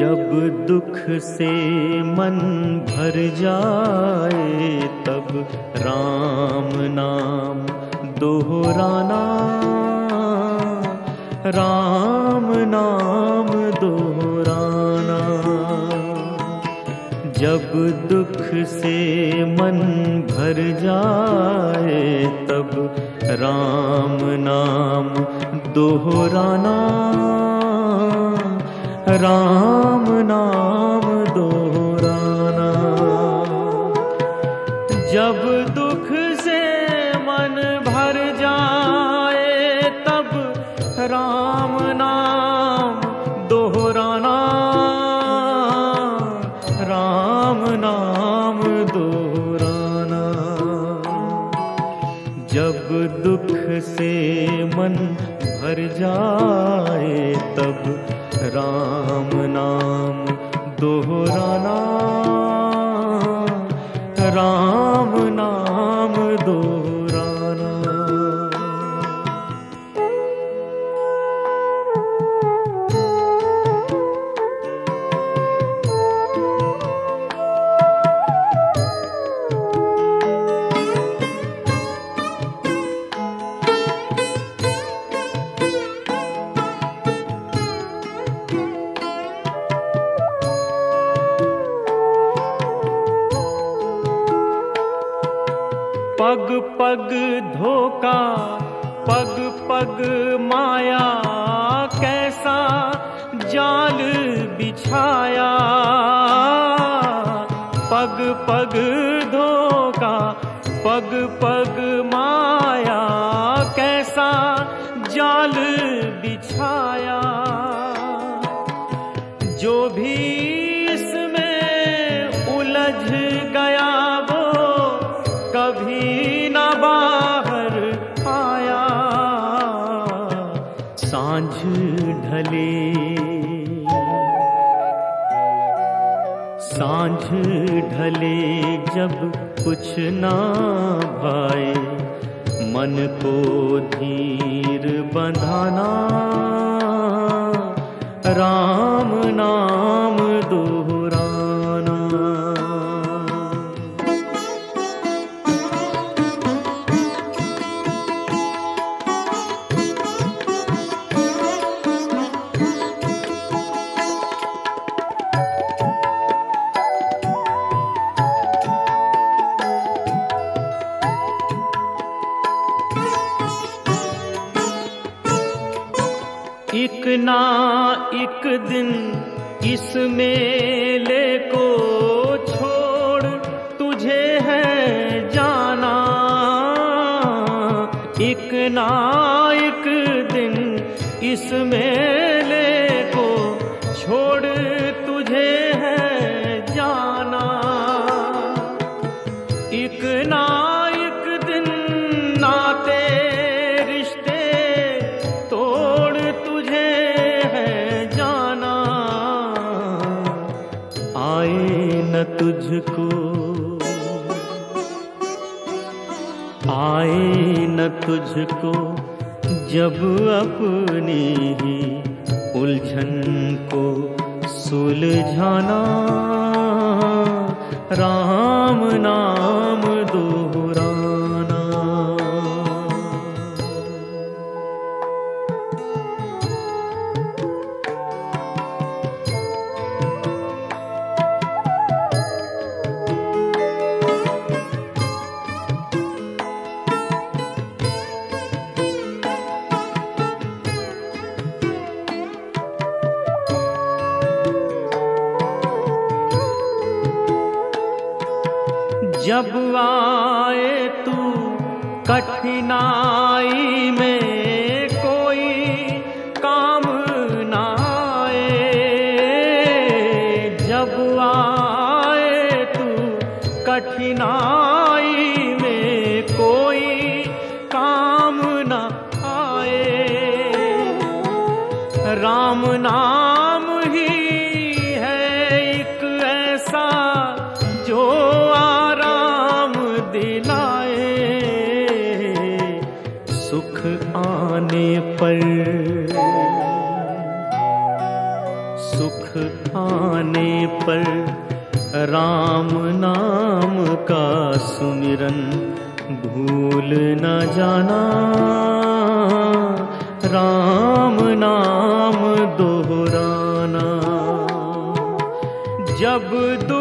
दुख से मन भर जाए, तब राम नाम दोहराना राम नाम दोहराना जब दुख से मन भर जाए, तब राम नाम दोहराना राम नाम दोहराना जब दुख से मन भर जाए, तब राम नाम दोहराना राम नाम दोहराना जब दुख से मन भर जाए, तब राम नाम दोहराना। राम पग धोखा, पग पग माया, कैसा जाल बिछाया। पग पग धोखा, पग पग माया, कैसा जाल बिछाया। जो भी साँझ ढले जब कुछ ना भाए मन को धीर बंधाना राम नाम मेले को छोड़ तुझे है जाना। एक ना एक दिन इस न तुझको आए न तुझको जब अपनी ही उलझन को सुलझाना। राम नाम जब आए तू कठिनाई में कोई काम ना आए। जब आए तू कठिनाई सुख आने पर राम नाम का सुमिरन भूल न जाना। राम नाम दोहराना। जब दुख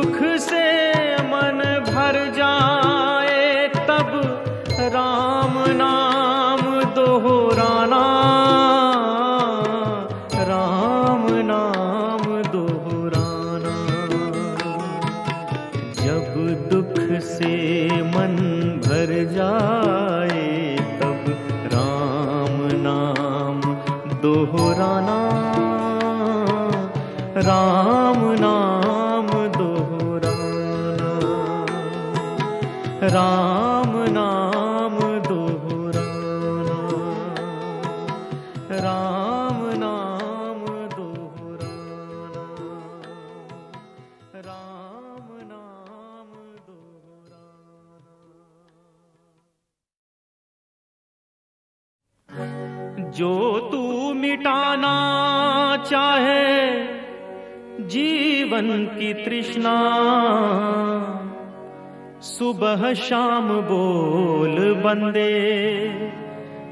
राम नाम दोहराना। राम नाम दोहराना। राम नाम दोहराना। राम नाम दोहराना। जो तू मिटाना चाहे जीवन की तृष्णा। सुबह शाम बोल बंदे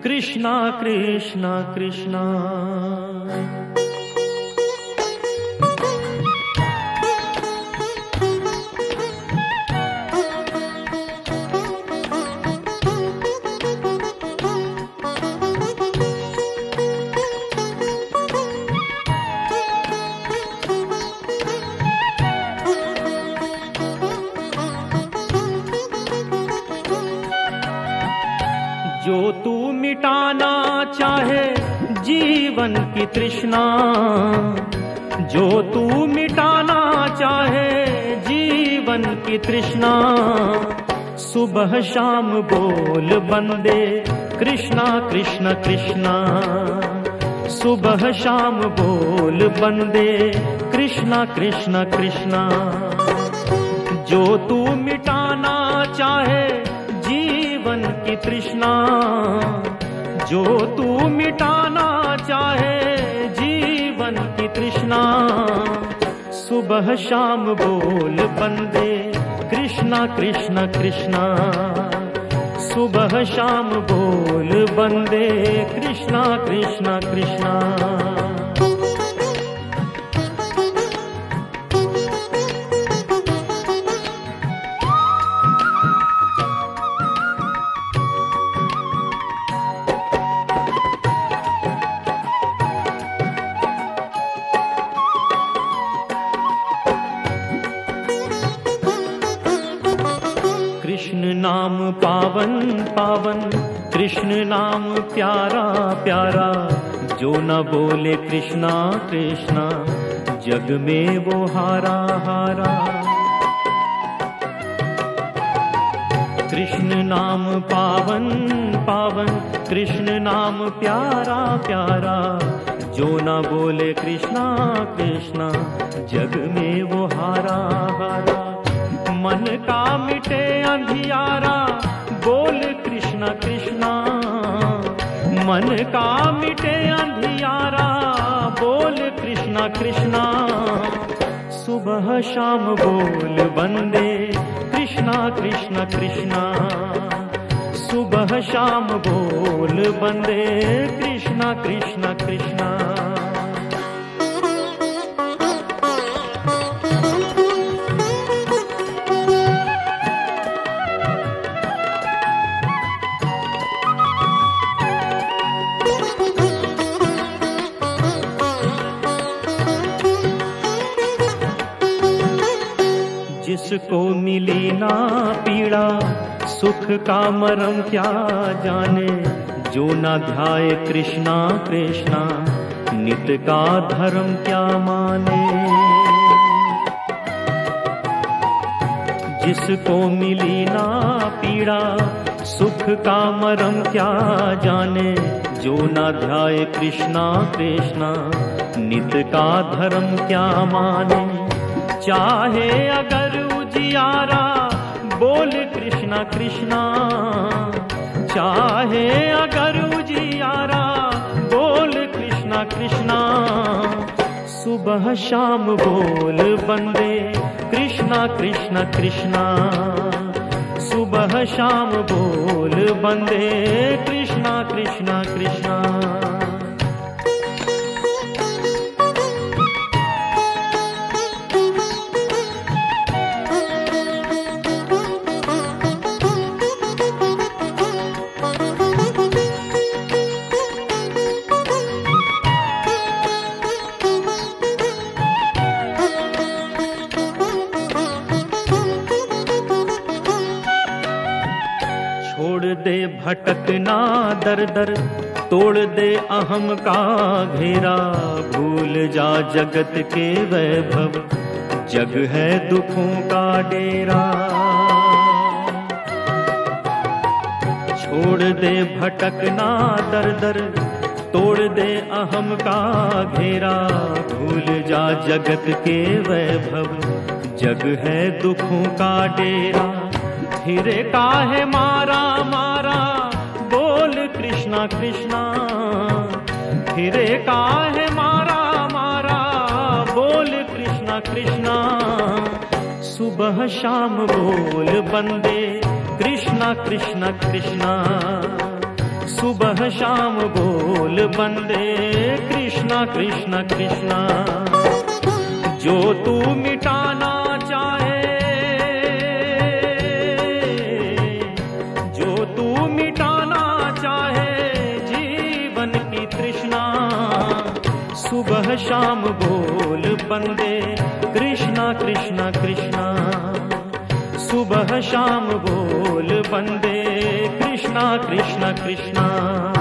कृष्णा कृष्णा कृष्णा। मिटाना चाहे जीवन की तृष्णा। जो तू मिटाना चाहे जीवन की तृष्णा। सुबह शाम बोल, बंदे, कृष्णा, कृष्ण, कृष्णा। सुबह शाम बोल, बंदे, कृष्णा, कृष्ण, कृष्णा। जो तू मिटाना चाहे जीवन की तृष्णा। जो तू मिटाना चाहे, जीवन की तृष्णा। सुबह, शाम बोल बंदे, कृष्णा कृष्णा कृष्णा। सुबह, शाम बोल बंदे, कृष्णा कृष्णा कृष्णा। कृष्ण नाम पावन पावन। कृष्ण नाम प्यारा प्यारा। जो न बोले कृष्णा कृष्णा, जग में वो हारा हारा। कृष्ण नाम पावन पावन। कृष्ण नाम प्यारा प्यारा। जो न बोले कृष्णा कृष्णा, जग में वो हारा हारा। मन का मिटे अंधियारा, बोल कृष्णा कृष्णा। मन का मिटे अंधियारा, बोल कृष्णा कृष्णा। सुबह शाम बोल बंदे कृष्णा कृष्ण कृष्णा। सुबह शाम बोल बंदे कृष्णा कृष्ण कृष्णा। जिसको मिली ना पीड़ा, सुख का मरम क्या जाने? जो ना ध्याए कृष्णा कृष्णा, नित का धर्म क्या माने? जिसको मिली ना पीड़ा, सुख का मरम क्या जाने? जो ना ध्याए कृष्णा कृष्णा, नित का धर्म क्या माने? चाहे अगर उजियारा बोल कृष्णा कृष्णा। चाहे अगर उजियारा, बोल कृष्णा कृष्णा। सुबह शाम बोल बंदे, कृष्णा कृष्णा कृष्णा। सुबह शाम बोल बंदे, कृष्णा कृष्णा कृष्णा। दर दर तोड़ दे अहम का घेरा। भूल जा जगत के वैभव, जग है दुखों का डेरा। छोड़ दे भटकना दर दर तोड़ दे अहम का घेरा। भूल जा जगत के वैभव, जग है दुखों का डेरा। फिर काहे मारा बोल कृष्णा कृष्णा। फिरे का है मारा मारा? बोल कृष्णा कृष्णा। सुबह शाम बोल बंदे। कृष्णा कृष्णा कृष्णा। सुबह शाम बोल बंदे। कृष्णा कृष्णा कृष्णा। जो तू मिटाना शाम बोल बंदे। कृष्णा कृष्णा कृष्णा। सुबह शाम बोल बंदे। कृष्णा कृष्णा कृष्णा